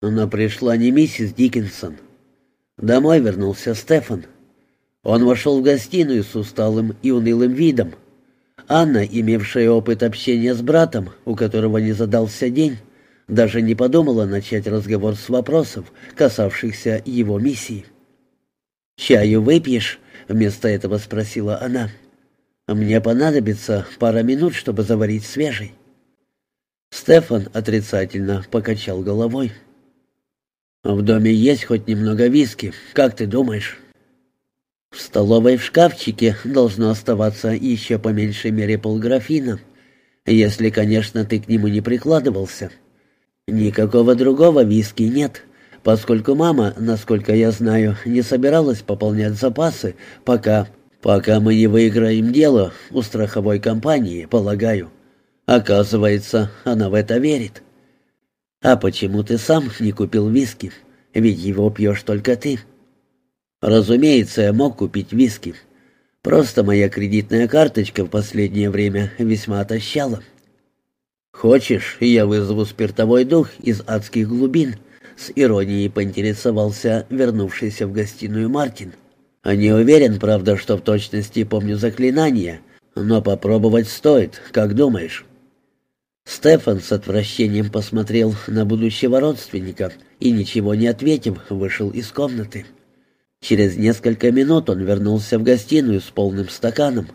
Но пришла не миссис Диккенсон. Домой вернулся Стефан. Он вошел в гостиную с усталым и унылым видом. Анна, имевшая опыт общения с братом, у которого не задался день, даже не подумала начать разговор с вопросов, касавшихся его миссии. «Чаю выпьешь?» — вместо этого спросила она. «Мне понадобится пара минут, чтобы заварить свежий». Стефан отрицательно покачал головой. «В доме есть хоть немного виски, как ты думаешь?» «В столовой в шкафчике должно оставаться еще по меньшей мере полграфина, если, конечно, ты к нему не прикладывался. Никакого другого виски нет, поскольку мама, насколько я знаю, не собиралась пополнять запасы, пока... пока мы не выиграем дело у страховой компании, полагаю. Оказывается, она в это верит». «А почему ты сам не купил виски? Ведь его пьешь только ты». «Разумеется, я мог купить виски. Просто моя кредитная карточка в последнее время весьма отощала». «Хочешь, я вызову спиртовой дух из адских глубин?» С иронией поинтересовался вернувшийся в гостиную Мартин. «Не уверен, правда, что в точности помню заклинание, но попробовать стоит, как думаешь?» Стефан с отвращением посмотрел на будущего родственника и, ничего не ответив, вышел из комнаты. Через несколько минут он вернулся в гостиную с полным стаканом.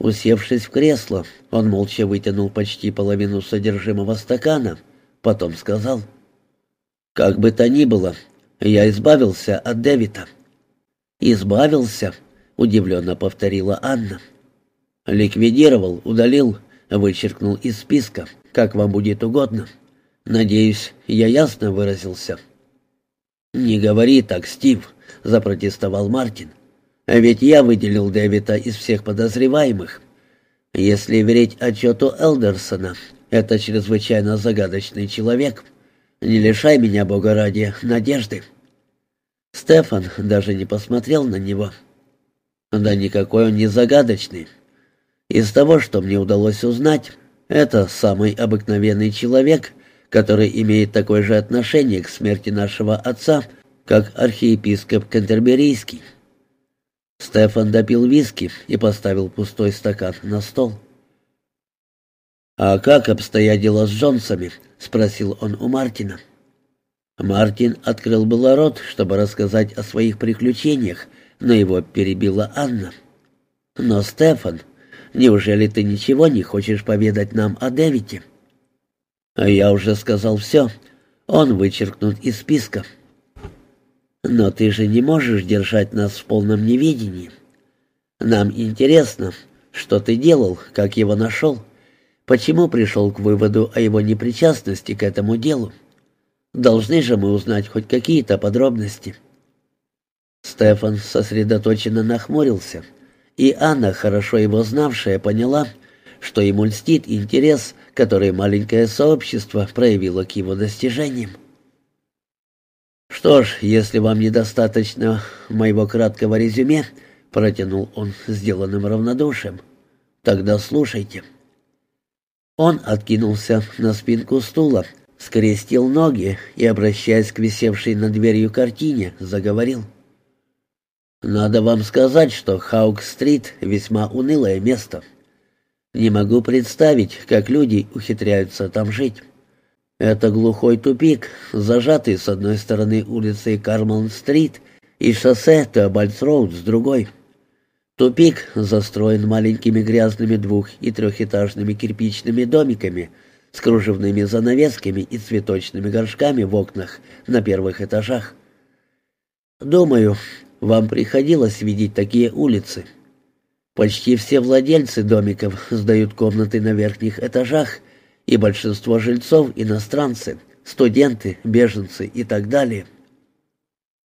Усевшись в кресло, он молча вытянул почти половину содержимого стакана, потом сказал, «Как бы то ни было, я избавился от Дэвида». «Избавился?» — удивленно повторила Анна. «Ликвидировал, удалил, вычеркнул из списка, как вам будет угодно. Надеюсь, я ясно выразился». «Не говори так, Стив», — запротестовал Мартин. «А ведь я выделил Дэвида из всех подозреваемых. Если верить отчету Элдерсона, это чрезвычайно загадочный человек. Не лишай меня, Бога ради, надежды». Стефан даже не посмотрел на него. «Да никакой он не загадочный. Из того, что мне удалось узнать, это самый обыкновенный человек, который имеет такое же отношение к смерти нашего отца, как архиепископ Кентерберийский. Стефан допил виски и поставил пустой стакан на стол. «А как обстоят дела с Джонсами?» — спросил он у Мартина. Мартин открыл было рот, чтобы рассказать о своих приключениях, но его перебила Анна. «Но, Стефан, Неужели ты ничего не хочешь поведать нам о Дэвиде?» «А я уже сказал все. Он вычеркнут из списка». «Но ты же не можешь держать нас в полном неведении. Нам интересно, что ты делал, как его нашел, почему пришел к выводу о его непричастности к этому делу. Должны же мы узнать хоть какие-то подробности». Стефан сосредоточенно нахмурился – и Анна, хорошо его знавшая, поняла, что ему льстит интерес, который маленькое сообщество проявило к его достижениям. «Что ж, если вам недостаточно моего краткого резюме», — протянул он сделанным равнодушием, — «тогда слушайте». Он откинулся на спинку стула, скрестил ноги и, обращаясь к висевшей над дверью картине, заговорил. — надо вам сказать, что Хаук-стрит — весьма унылое место. Не могу представить, как люди ухитряются там жить. Это глухой тупик, зажатый с одной стороны улицей Карман-стрит и шоссе Теобальдс-роуд с другой. Тупик застроен маленькими грязными двух- и трехэтажными кирпичными домиками с кружевными занавесками и цветочными горшками в окнах на первых этажах. Думаю, вам приходилось видеть такие улицы. Почти все владельцы домиков сдают комнаты на верхних этажах, и большинство жильцов — иностранцы, студенты, беженцы и так далее.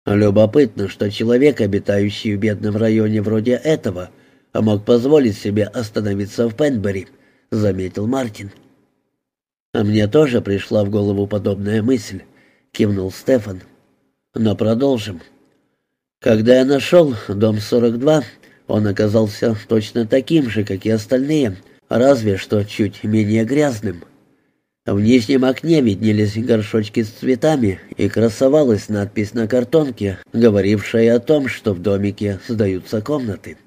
Любопытно, что человек, обитающий в бедном районе вроде этого, мог позволить себе остановиться в Пенбери, заметил Мартин. А мне тоже пришла в голову подобная мысль, кивнул Стефан. Но продолжим. Когда я нашел дом 42, он оказался точно таким же, как и остальные, разве что чуть менее грязным. В нижнем окне виднелись горшочки с цветами, и красовалась надпись на картонке, говорившая о том, что в домике сдаются комнаты.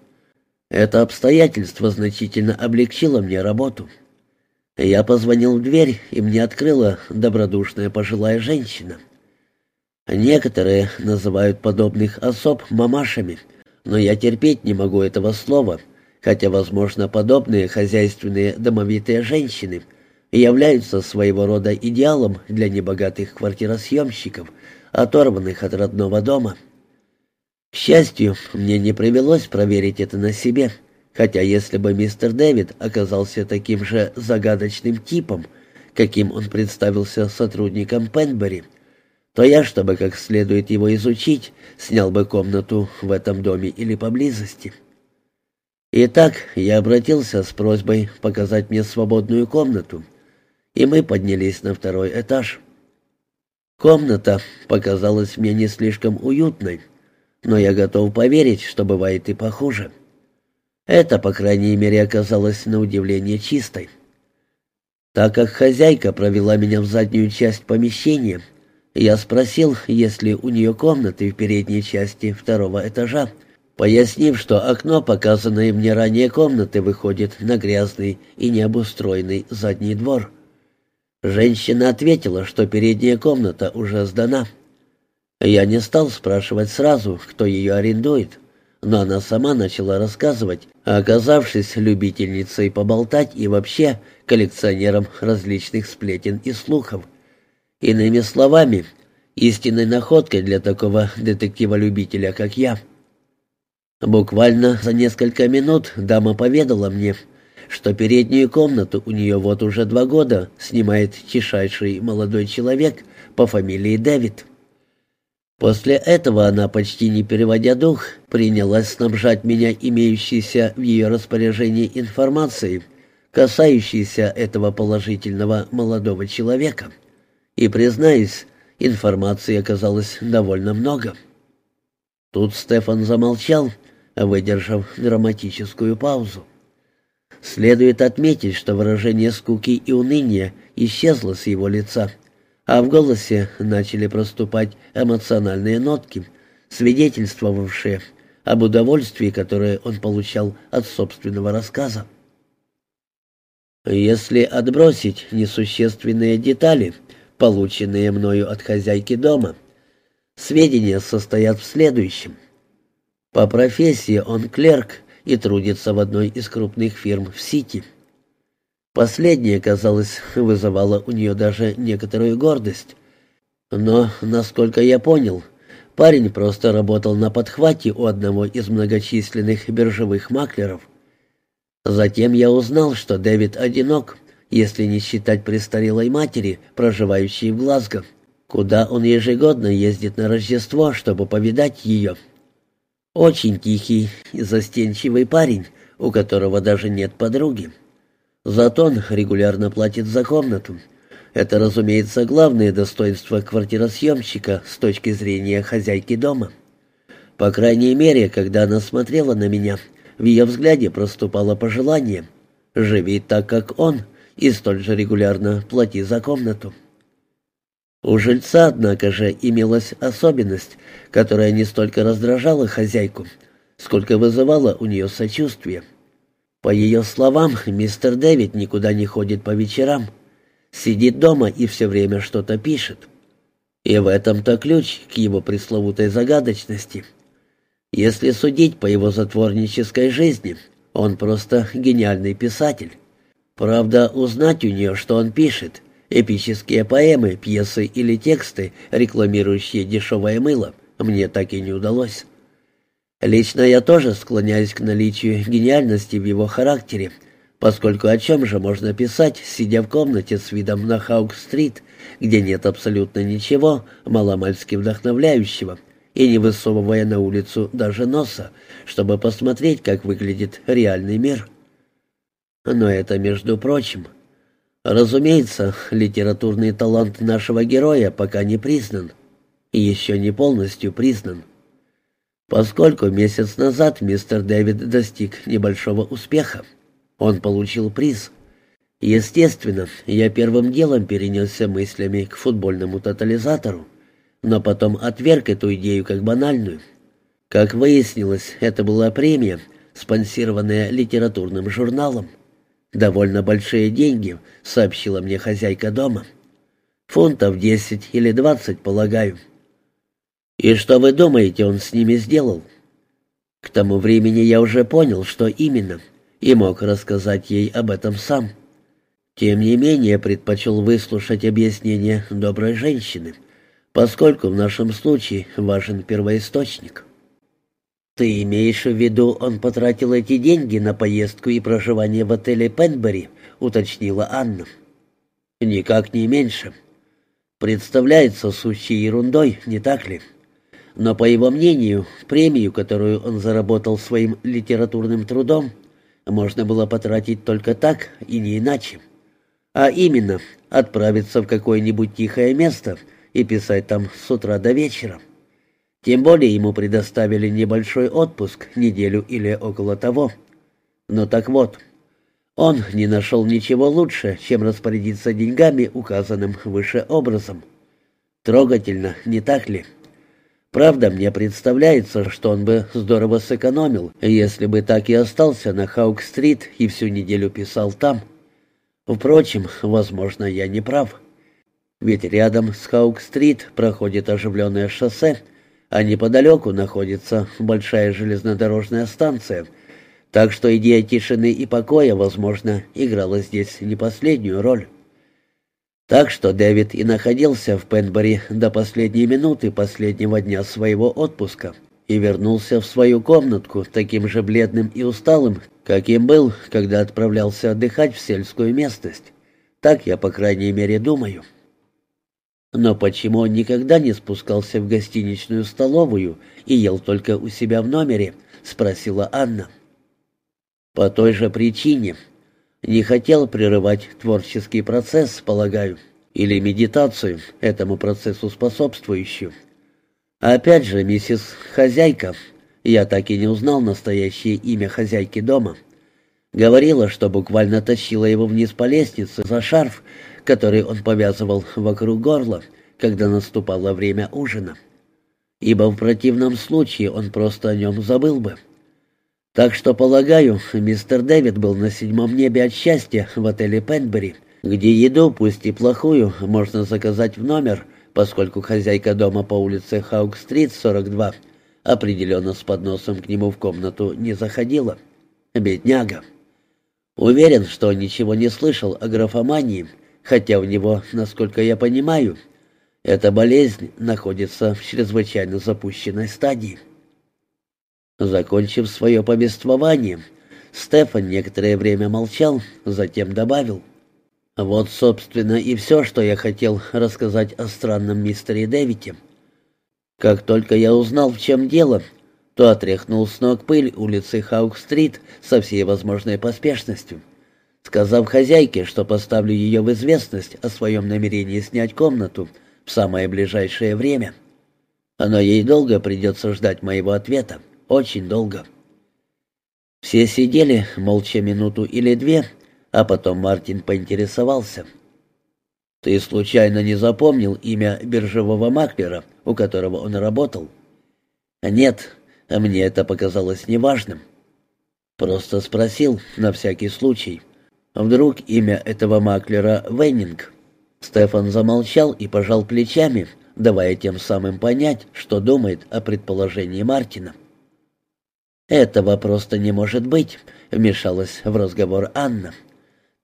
Это обстоятельство значительно облегчило мне работу. Я позвонил в дверь, и мне открыла добродушная пожилая женщина. Некоторые называют подобных особ мамашами, но я терпеть не могу этого слова, хотя, возможно, подобные хозяйственные домовитые женщины — являются своего рода идеалом для небогатых квартиросъемщиков, оторванных от родного дома. К счастью, мне не привелось проверить это на себе, хотя если бы мистер Дэвид оказался таким же загадочным типом, каким он представился сотрудником Пенбери, то я, чтобы как следует его изучить, снял бы комнату в этом доме или поблизости. Итак, я обратился с просьбой показать мне свободную комнату — и мы поднялись на второй этаж. Комната показалась мне не слишком уютной, но я готов поверить, что бывает и похуже. Это, по крайней мере, оказалось на удивление чистой. Так как хозяйка провела меня в заднюю часть помещения, я спросил, есть ли у нее комнаты в передней части второго этажа, пояснив, что окно, показанное мне ранее комнаты, выходит на грязный и необустроенный задний двор. Женщина ответила, что передняя комната уже сдана. Я не стал спрашивать сразу, кто ее арендует, но она сама начала рассказывать, оказавшись любительницей поболтать и вообще коллекционером различных сплетен и слухов. Иными словами, истинной находкой для такого детектива-любителя, как я. Буквально за несколько минут дама поведала мне, что переднюю комнату у нее вот уже два года снимает тишайший молодой человек по фамилии Дэвид. После этого она, почти не переводя дух, принялась снабжать меня имеющейся в ее распоряжении информацией, касающейся этого положительного молодого человека. И, признаюсь, информации оказалось довольно много. Тут Стефан замолчал, выдержав драматическую паузу. Следует отметить, что выражение скуки и уныния исчезло с его лица, а в голосе начали проступать эмоциональные нотки, свидетельствовавшие об удовольствии, которое он получал от собственного рассказа. Если отбросить несущественные детали, полученные мною от хозяйки дома, сведения состоят в следующем. По профессии он клерк и трудится в одной из крупных фирм в Сити. Последнее, казалось, вызывало у нее даже некоторую гордость. Но, насколько я понял, парень просто работал на подхвате у одного из многочисленных биржевых маклеров. Затем я узнал, что Дэвид одинок, если не считать престарелой матери, проживающей в Глазго, куда он ежегодно ездит на Рождество, чтобы повидать ее. Очень тихий и застенчивый парень, у которого даже нет подруги. Зато он регулярно платит за комнату. Это, разумеется, главное достоинство квартиросъемщика с точки зрения хозяйки дома. По крайней мере, когда она смотрела на меня, в ее взгляде проступало пожелание «Живи так, как он, и столь же регулярно плати за комнату». У жильца, однако же, имелась особенность, которая не столько раздражала хозяйку, сколько вызывала у нее сочувствие. По ее словам, мистер Дэвид никуда не ходит по вечерам, сидит дома и все время что-то пишет. И в этом-то ключ к его пресловутой загадочности. Если судить по его затворнической жизни, он просто гениальный писатель. Правда, узнать у нее, что он пишет, Эпические поэмы, пьесы или тексты, рекламирующие дешевое мыло, мне так и не удалось. Лично я тоже склоняюсь к наличию гениальности в его характере, поскольку о чем же можно писать, сидя в комнате с видом на Хаук-стрит, где нет абсолютно ничего маломальски вдохновляющего, и не высовывая на улицу даже носа, чтобы посмотреть, как выглядит реальный мир. Но это между прочим. Разумеется, литературный талант нашего героя пока не признан. И еще не полностью признан. Поскольку месяц назад мистер Дэвид достиг небольшого успеха, он получил приз. Естественно, я первым делом перенесся мыслями к футбольному тотализатору, но потом отверг эту идею как банальную. Как выяснилось, это была премия, спонсированная литературным журналом. «Довольно большие деньги», — сообщила мне хозяйка дома. «Фунтов десять или двадцать, полагаю». «И что вы думаете, он с ними сделал?» К тому времени я уже понял, что именно, и мог рассказать ей об этом сам. Тем не менее, предпочел выслушать объяснение доброй женщины, поскольку в нашем случае важен первоисточник. «Ты имеешь в виду, он потратил эти деньги на поездку и проживание в отеле Пенбери?» — уточнила Анна. «Никак не меньше. Представляется сущей ерундой, не так ли? Но, по его мнению, премию, которую он заработал своим литературным трудом, можно было потратить только так и не иначе. А именно, отправиться в какое-нибудь тихое место и писать там с утра до вечера. Тем более ему предоставили небольшой отпуск, неделю или около того. Но так вот, он не нашел ничего лучше, чем распорядиться деньгами, указанным выше образом. Трогательно, не так ли? Правда, мне представляется, что он бы здорово сэкономил, если бы так и остался на Хаук-стрит и всю неделю писал там. Впрочем, возможно, я не прав. Ведь рядом с Хаук-стрит проходит оживленное шоссе, а неподалеку находится большая железнодорожная станция, так что идея тишины и покоя, возможно, играла здесь не последнюю роль. Так что Дэвид и находился в Пенбери до последней минуты последнего дня своего отпуска и вернулся в свою комнатку таким же бледным и усталым, каким был, когда отправлялся отдыхать в сельскую местность. Так я, по крайней мере, думаю. Но почему он никогда не спускался в гостиничную столовую и ел только у себя в номере, спросила Анна. По той же причине. Не хотел прерывать творческий процесс, полагаю, или медитацию, этому процессу способствующую. Опять же, миссис Хозяйка, я так и не узнал настоящее имя хозяйки дома, говорила, что буквально тащила его вниз по лестнице за шарф, который он повязывал вокруг горла, когда наступало время ужина. Ибо в противном случае он просто о нем забыл бы. Так что, полагаю, мистер Дэвид был на седьмом небе от счастья в отеле Пенбери, где еду, пусть и плохую, можно заказать в номер, поскольку хозяйка дома по улице Хаук-стрит, 42, определенно с подносом к нему в комнату не заходила. Бедняга. Уверен, что ничего не слышал о графомании, хотя у него, насколько я понимаю, эта болезнь находится в чрезвычайно запущенной стадии. Закончив свое повествование, Стефан некоторое время молчал, затем добавил. «Вот, собственно, и все, что я хотел рассказать о странном мистере Дэвите. Как только я узнал, в чем дело, то отряхнул с ног пыль улицы Хаук-стрит со всей возможной поспешностью, сказав хозяйке, что поставлю ее в известность о своем намерении снять комнату в самое ближайшее время. Но ей долго придется ждать моего ответа, очень долго. Все сидели молча минуту или две, а потом Мартин поинтересовался. «Ты случайно не запомнил имя биржевого маклера, у которого он работал?» «Нет, а мне это показалось неважным. Просто спросил, на всякий случай. Вдруг имя этого маклера Веннинг?» Стефан замолчал и пожал плечами, давая тем самым понять, что думает о предположении Мартина. «Этого просто не может быть», — вмешалась в разговор Анна.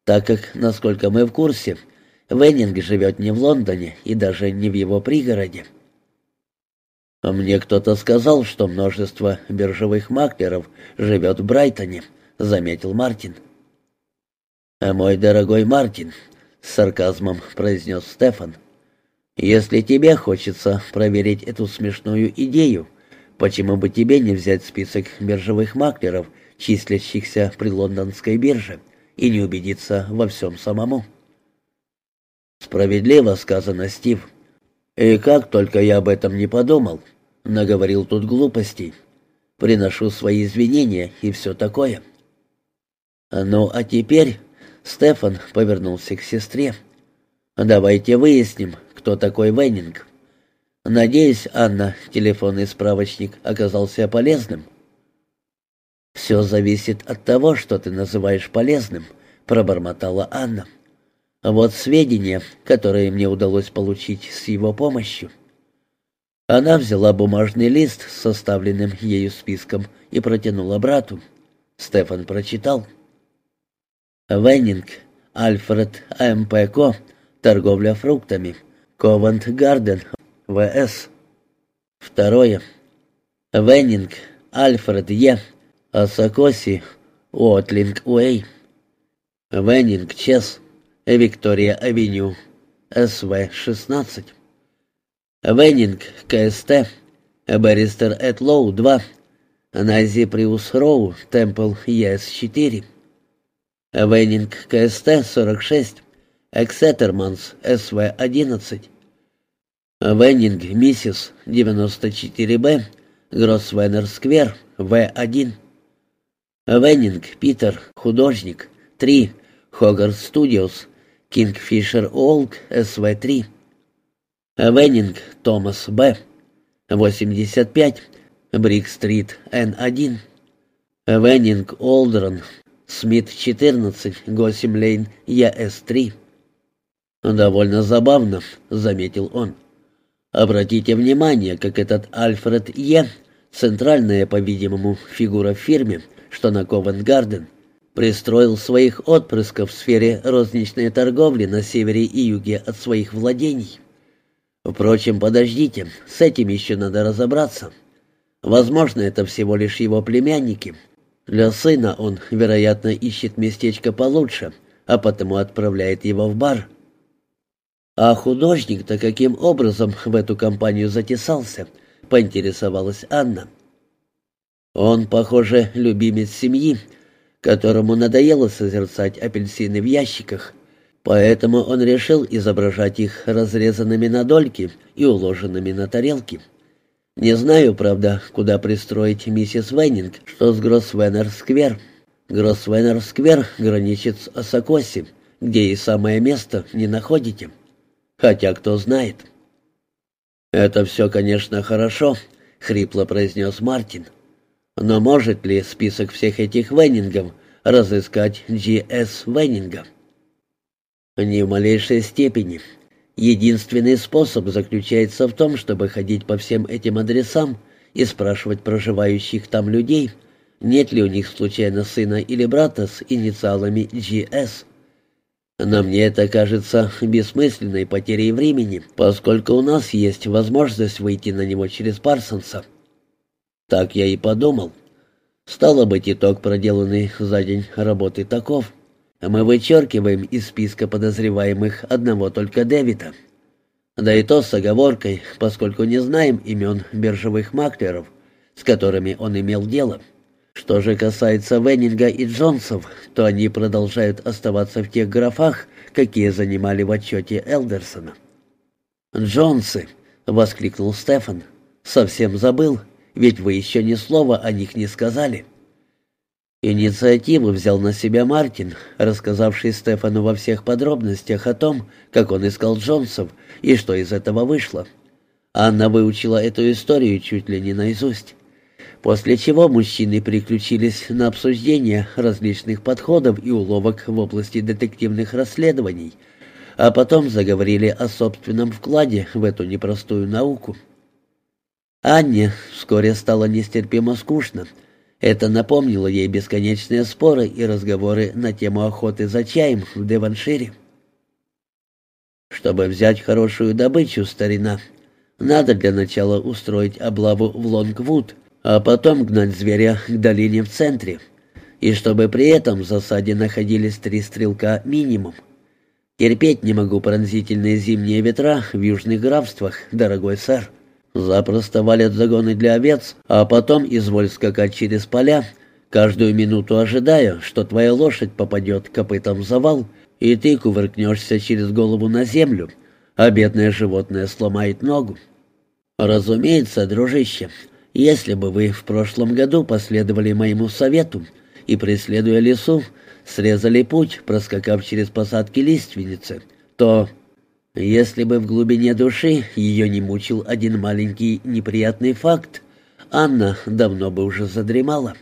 «Так как, насколько мы в курсе, Веннинг живет не в Лондоне и даже не в его пригороде». «Мне кто-то сказал, что множество биржевых маклеров живет в Брайтоне», — заметил Мартин. «А мой дорогой Мартин, — с сарказмом произнес Стефан. «Если тебе хочется проверить эту смешную идею, почему бы тебе не взять список биржевых маклеров, числящихся при лондонской бирже, и не убедиться во всем самому?» «Справедливо сказано, Стив. И как только я об этом не подумал, наговорил тут глупостей. Приношу свои извинения и все такое». «Ну, а теперь Стефан повернулся к сестре. «Давайте выясним, кто такой Веннинг». «Надеюсь, Анна, телефонный справочник оказался полезным». «Все зависит от того, что ты называешь полезным», — пробормотала Анна. «Вот сведения, которые мне удалось получить с его помощью». Она взяла бумажный лист с составленным ею списком и протянула брату. Стефан прочитал. Веннинг, Альфред М.П. Ко, торговля фруктами, Ковент Гарден, В.С. Второе. Веннинг, Альфред Е., Асакоси, Уотлинг Уэй, Веннинг Чес, Виктория Авеню, СВ-16. Веннинг, КСТ, Баристер Этлоу 2, Нази Приус Роу, Темпл ЕС-4. Вейнинг КСТ-46, Эксетерманс СВ-11. Вейнинг Миссис 94Б, Гроссвеннер-сквер В-1. Вейнинг Питер, художник, 3, Хогарт Студиос, Кингфишер Олк СВ-3. Вейнинг Томас Б, 85, Брик-стрит Н-1. Вейнинг Олдрон Смит 14, Госим-Лейн ЕС-3. «Довольно забавно», — заметил он. «Обратите внимание, как этот Альфред Е., центральная, по-видимому, фигура в фирме, что на Ковент-Гарден, пристроил своих отпрысков в сфере розничной торговли на севере и юге от своих владений». Впрочем, подождите, с этим еще надо разобраться. Возможно, это всего лишь его племянники. Для сына он, вероятно, ищет местечко получше, а потому отправляет его в бар. А художник-то каким образом в эту компанию затесался, поинтересовалась Анна. Он, похоже, любимец семьи, которому надоело созерцать апельсины в ящиках, Поэтому он решил изображать их разрезанными на дольки и уложенными на тарелки. Не знаю, правда, куда пристроить миссис Веннинг, что с Гроссвеннер-сквер. Гроссвеннер-сквер граничит с Осакоси, где и самое место не находите. Хотя кто знает. «Это все, конечно, хорошо», — хрипло произнес Мартин. «Но может ли список всех этих Веннингов разыскать Джи.С. Веннинга?» Ни в малейшей степени. Единственный способ заключается в том, чтобы ходить по всем этим адресам и спрашивать проживающих там людей, нет ли у них случайно сына или брата с инициалами GS. Но мне это кажется бессмысленной потерей времени, поскольку у нас есть возможность выйти на него через Парсонса. Так я и подумал. Стало быть, итог, проделанный за день работы, таков — мы вычеркиваем из списка подозреваемых одного только Дэвида. Да и то с оговоркой, поскольку не знаем имен биржевых маклеров, с которыми он имел дело. Что же касается Веннинга и Джонсов, то они продолжают оставаться в тех графах, какие занимали в отчете Элдерсона. «Джонсы!» — воскликнул Стефан. «Совсем забыл, ведь вы еще ни слова о них не сказали». Инициативу взял на себя Мартин, рассказавший Стефану во всех подробностях о том, как он искал Джонсов и что из этого вышло. Анна выучила эту историю чуть ли не наизусть. После чего мужчины переключились на обсуждение различных подходов и уловок в области детективных расследований, а потом заговорили о собственном вкладе в эту непростую науку. Анне вскоре стало нестерпимо скучно — это напомнило ей бесконечные споры и разговоры на тему охоты за чаем в Деваншире. Чтобы взять хорошую добычу, старина, надо для начала устроить облаву в Лонгвуд, а потом гнать зверя к долине в центре. И чтобы при этом в засаде находились три стрелка минимум. Терпеть не могу пронзительные зимние ветра в южных графствах, дорогой сэр. Запросто валят загоны для овец, а потом изволь скакать через поля, каждую минуту ожидая, что твоя лошадь попадет копытом в завал, и ты кувыркнешься через голову на землю, а бедное животное сломает ногу. Разумеется, дружище, если бы вы в прошлом году последовали моему совету и, преследуя лесу, срезали путь, проскакав через посадки лиственницы, то, если бы в глубине души ее не мучил один маленький неприятный факт, Анна давно бы уже задремала.